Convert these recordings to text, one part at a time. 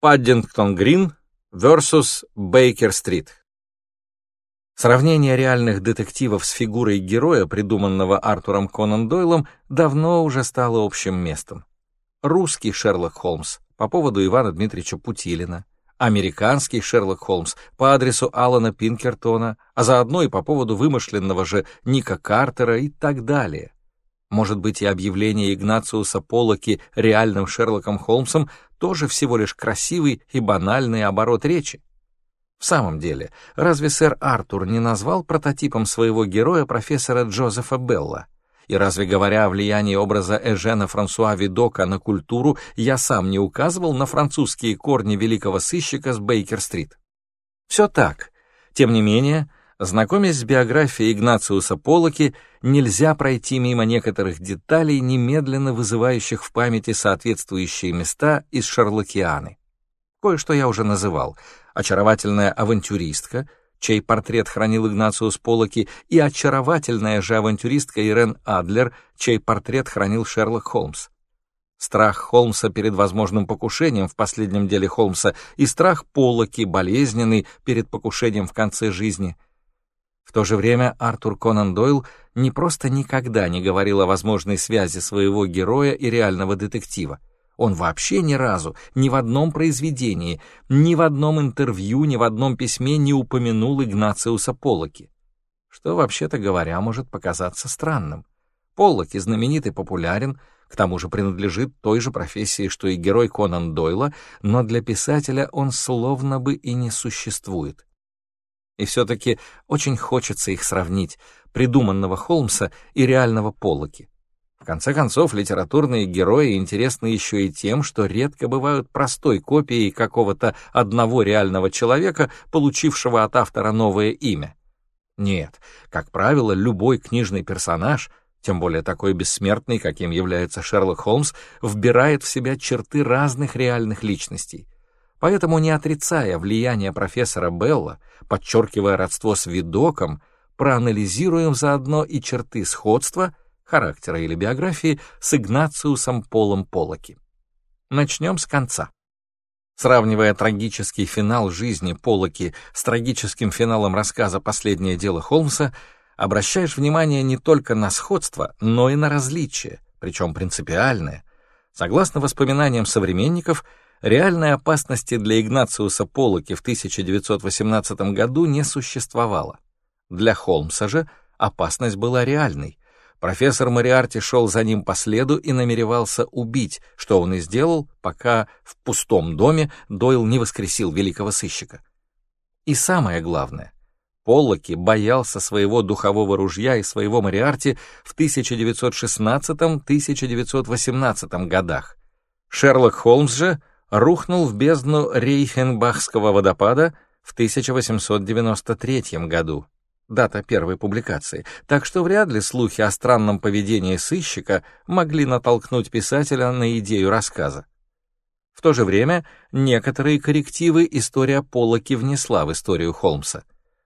Паддингтон-Грин versus Бейкер-стрит. Сравнение реальных детективов с фигурой героя, придуманного Артуром Конан Дойлом, давно уже стало общим местом. Русский Шерлок Холмс по поводу Ивана Дмитриевича Путилина, американский Шерлок Холмс по адресу Алана Пинкертона, а заодно и по поводу вымышленного же Ника Картера и так далее. Может быть, и объявление Игнациуса Поллоки реальным Шерлоком Холмсом тоже всего лишь красивый и банальный оборот речи. В самом деле, разве сэр Артур не назвал прототипом своего героя профессора Джозефа Белла? И разве, говоря о влиянии образа Эжена Франсуа Видока на культуру, я сам не указывал на французские корни великого сыщика с Бейкер-стрит? Все так. Тем не менее, знакомясь с биографией Игнациуса Полоки, нельзя пройти мимо некоторых деталей, немедленно вызывающих в памяти соответствующие места из Шарлокианы. Кое-что я уже называл — очаровательная авантюристка, чей портрет хранил Игнациус Полоки, и очаровательная же авантюристка Ирен Адлер, чей портрет хранил Шерлок Холмс. Страх Холмса перед возможным покушением в последнем деле Холмса и страх Полоки, болезненный перед покушением в конце жизни. В то же время Артур Конан Дойл не просто никогда не говорил о возможной связи своего героя и реального детектива. Он вообще ни разу, ни в одном произведении, ни в одном интервью, ни в одном письме не упомянул Игнациуса Поллоки. Что, вообще-то говоря, может показаться странным. Поллоки знаменит и популярен, к тому же принадлежит той же профессии, что и герой Конан Дойла, но для писателя он словно бы и не существует. И все-таки очень хочется их сравнить, придуманного Холмса и реального Поллоки конце концов, литературные герои интересны еще и тем, что редко бывают простой копией какого-то одного реального человека, получившего от автора новое имя. Нет, как правило, любой книжный персонаж, тем более такой бессмертный, каким является Шерлок Холмс, вбирает в себя черты разных реальных личностей. Поэтому, не отрицая влияние профессора Белла, подчеркивая родство с Видоком, проанализируем заодно и черты сходства — характера или биографии с Игнациусом Полом Полоки. Начнем с конца. Сравнивая трагический финал жизни Полоки с трагическим финалом рассказа «Последнее дело Холмса», обращаешь внимание не только на сходство, но и на различия, причем принципиальное. Согласно воспоминаниям современников, реальной опасности для Игнациуса Полоки в 1918 году не существовало. Для Холмса же опасность была реальной, Профессор Мариарти шел за ним по следу и намеревался убить, что он и сделал, пока в пустом доме Дойл не воскресил великого сыщика. И самое главное, Поллоки боялся своего духового ружья и своего Мариарти в 1916-1918 годах. Шерлок Холмс же рухнул в бездну Рейхенбахского водопада в 1893 году дата первой публикации, так что вряд ли слухи о странном поведении сыщика могли натолкнуть писателя на идею рассказа. В то же время некоторые коррективы история Поллоки внесла в историю Холмса.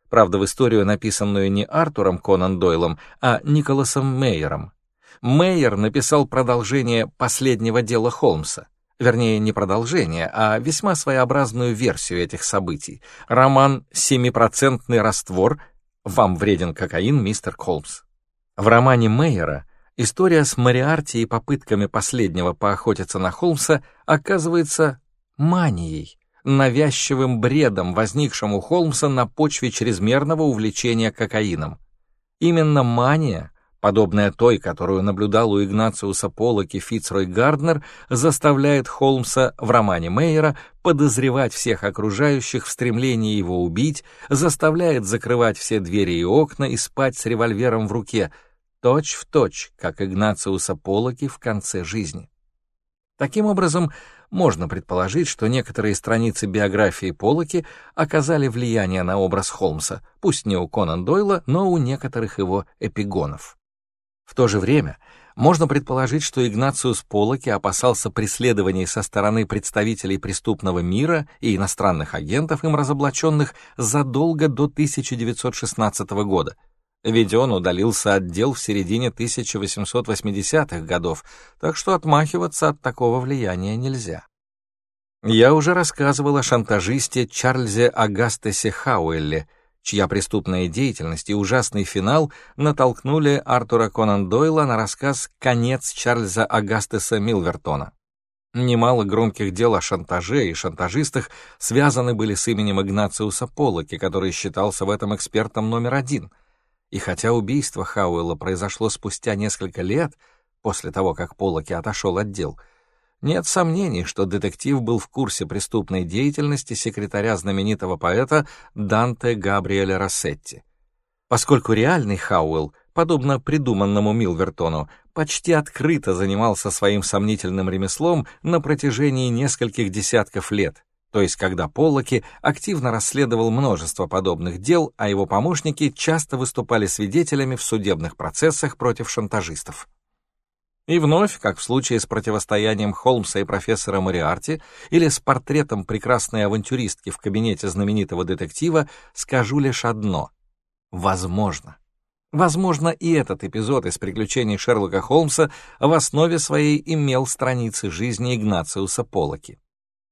Правда, в историю, написанную не Артуром Конан Дойлом, а Николасом Мейером. Мейер написал продолжение последнего дела Холмса. Вернее, не продолжение, а весьма своеобразную версию этих событий. Роман «Семипроцентный раствор» «Вам вреден кокаин, мистер Холмс». В романе Мейера история с Мариарти и попытками последнего поохотиться на Холмса оказывается манией, навязчивым бредом, возникшим у Холмса на почве чрезмерного увлечения кокаином. Именно мания подобная той, которую наблюдал у Игнациуса Поллоки Фицрой Гарднер, заставляет Холмса в романе Мейера подозревать всех окружающих в стремлении его убить, заставляет закрывать все двери и окна и спать с револьвером в руке, точь в точь, как Игнациуса Поллоки в конце жизни. Таким образом, можно предположить, что некоторые страницы биографии Поллоки оказали влияние на образ Холмса, пусть не у Конан Дойла, но у некоторых его эпигонов. В то же время можно предположить, что Игнациус Полоки опасался преследований со стороны представителей преступного мира и иностранных агентов, им разоблаченных задолго до 1916 года, ведь он удалился от дел в середине 1880-х годов, так что отмахиваться от такого влияния нельзя. Я уже рассказывал о шантажисте Чарльзе Агастесе Хауэлле, чья преступная деятельность и ужасный финал натолкнули Артура Конан Дойла на рассказ «Конец Чарльза Агастеса Милвертона». Немало громких дел о шантаже и шантажистах связаны были с именем Игнациуса Поллоки, который считался в этом экспертом номер один. И хотя убийство Хауэлла произошло спустя несколько лет после того, как Поллоки отошел от дел, нет сомнений, что детектив был в курсе преступной деятельности секретаря знаменитого поэта Данте Габриэля Рассетти. Поскольку реальный Хауэлл, подобно придуманному Милвертону, почти открыто занимался своим сомнительным ремеслом на протяжении нескольких десятков лет, то есть когда Поллоки активно расследовал множество подобных дел, а его помощники часто выступали свидетелями в судебных процессах против шантажистов. И вновь, как в случае с противостоянием Холмса и профессора Мориарти или с портретом прекрасной авантюристки в кабинете знаменитого детектива, скажу лишь одно — возможно. Возможно, и этот эпизод из приключений Шерлока Холмса в основе своей имел страницы жизни Игнациуса Полоки.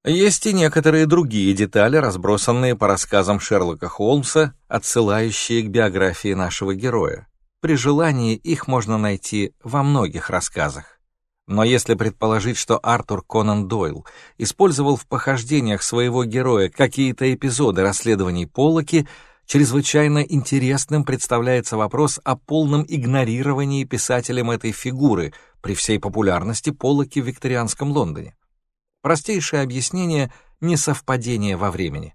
Есть и некоторые другие детали, разбросанные по рассказам Шерлока Холмса, отсылающие к биографии нашего героя. При желании их можно найти во многих рассказах. Но если предположить, что Артур Конан Дойл использовал в похождениях своего героя какие-то эпизоды расследований Поллоки, чрезвычайно интересным представляется вопрос о полном игнорировании писателем этой фигуры при всей популярности Поллоки в викторианском Лондоне. Простейшее объяснение — несовпадение во времени.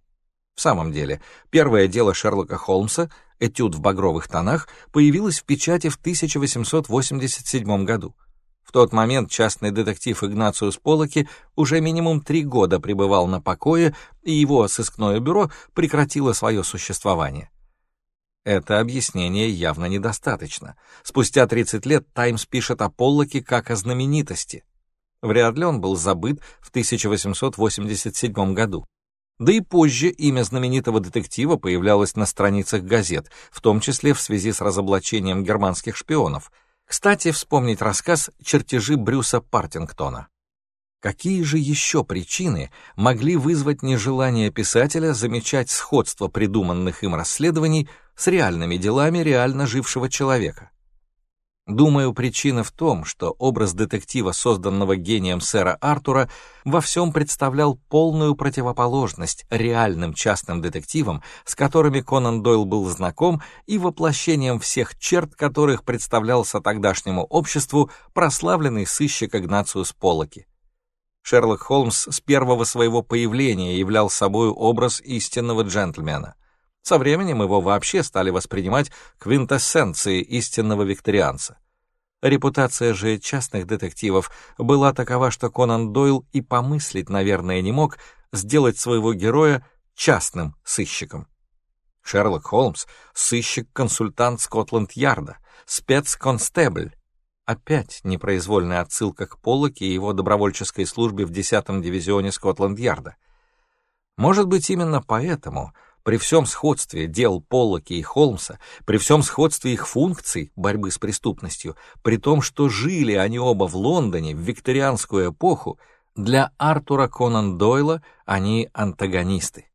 В самом деле, первое дело Шерлока Холмса, «Этюд в багровых тонах», появилось в печати в 1887 году. В тот момент частный детектив Игнациус Полоки уже минимум три года пребывал на покое, и его сыскное бюро прекратило свое существование. Это объяснение явно недостаточно. Спустя 30 лет «Таймс» пишет о Поллоке как о знаменитости. Вряд ли он был забыт в 1887 году. Да и позже имя знаменитого детектива появлялось на страницах газет, в том числе в связи с разоблачением германских шпионов — кстати, вспомнить рассказ «Чертежи Брюса Партингтона». Какие же еще причины могли вызвать нежелание писателя замечать сходство придуманных им расследований с реальными делами реально жившего человека? Думаю, причина в том, что образ детектива, созданного гением сэра Артура, во всем представлял полную противоположность реальным частным детективам, с которыми Конан Дойл был знаком, и воплощением всех черт, которых представлялся тогдашнему обществу прославленный сыщик Игнациус Поллоки. Шерлок Холмс с первого своего появления являл собой образ истинного джентльмена — со временем его вообще стали воспринимать квинтэссенцией истинного викторианца. Репутация же частных детективов была такова, что Конан Дойл и помыслить, наверное, не мог сделать своего героя частным сыщиком. Шерлок Холмс — сыщик-консультант Скотланд-Ярда, спецконстебль. Опять непроизвольная отсылка к Поллоке и его добровольческой службе в 10-м дивизионе Скотланд-Ярда. Может быть, именно поэтому при всем сходстве дел Поллоки и Холмса, при всем сходстве их функций борьбы с преступностью, при том, что жили они оба в Лондоне в викторианскую эпоху, для Артура Конан Дойла они антагонисты.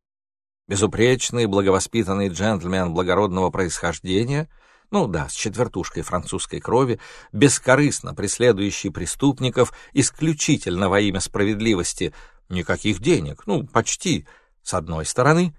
Безупречный, благовоспитанный джентльмен благородного происхождения, ну да, с четвертушкой французской крови, бескорыстно преследующий преступников исключительно во имя справедливости, никаких денег, ну, почти, с одной стороны,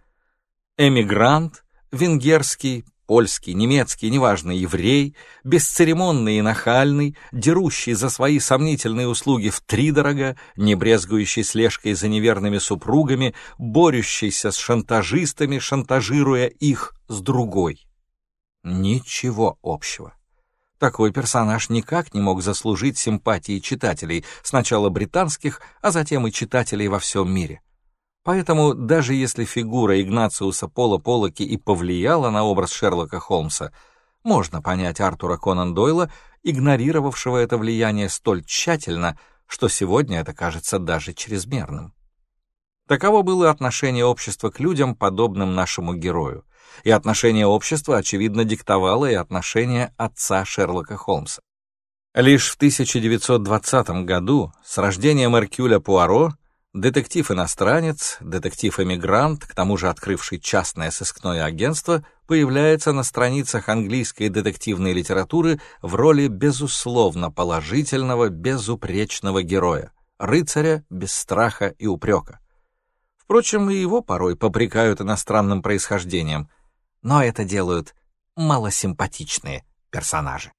эмигрант, венгерский, польский, немецкий, неважно, еврей, бесцеремонный и нахальный, дерущий за свои сомнительные услуги втридорога, не брезгующий слежкой за неверными супругами, борющийся с шантажистами, шантажируя их с другой. Ничего общего. Такой персонаж никак не мог заслужить симпатии читателей, сначала британских, а затем и читателей во всем мире. Поэтому даже если фигура Игнациуса Пола Полоки и повлияла на образ Шерлока Холмса, можно понять Артура Конан Дойла, игнорировавшего это влияние столь тщательно, что сегодня это кажется даже чрезмерным. Таково было отношение общества к людям, подобным нашему герою. И отношение общества, очевидно, диктовало и отношение отца Шерлока Холмса. Лишь в 1920 году с рождением Эркюля Пуаро Детектив-иностранец, детектив-эмигрант, к тому же открывший частное сыскное агентство, появляется на страницах английской детективной литературы в роли безусловно положительного, безупречного героя, рыцаря без страха и упрека. Впрочем, и его порой попрекают иностранным происхождением, но это делают малосимпатичные персонажи.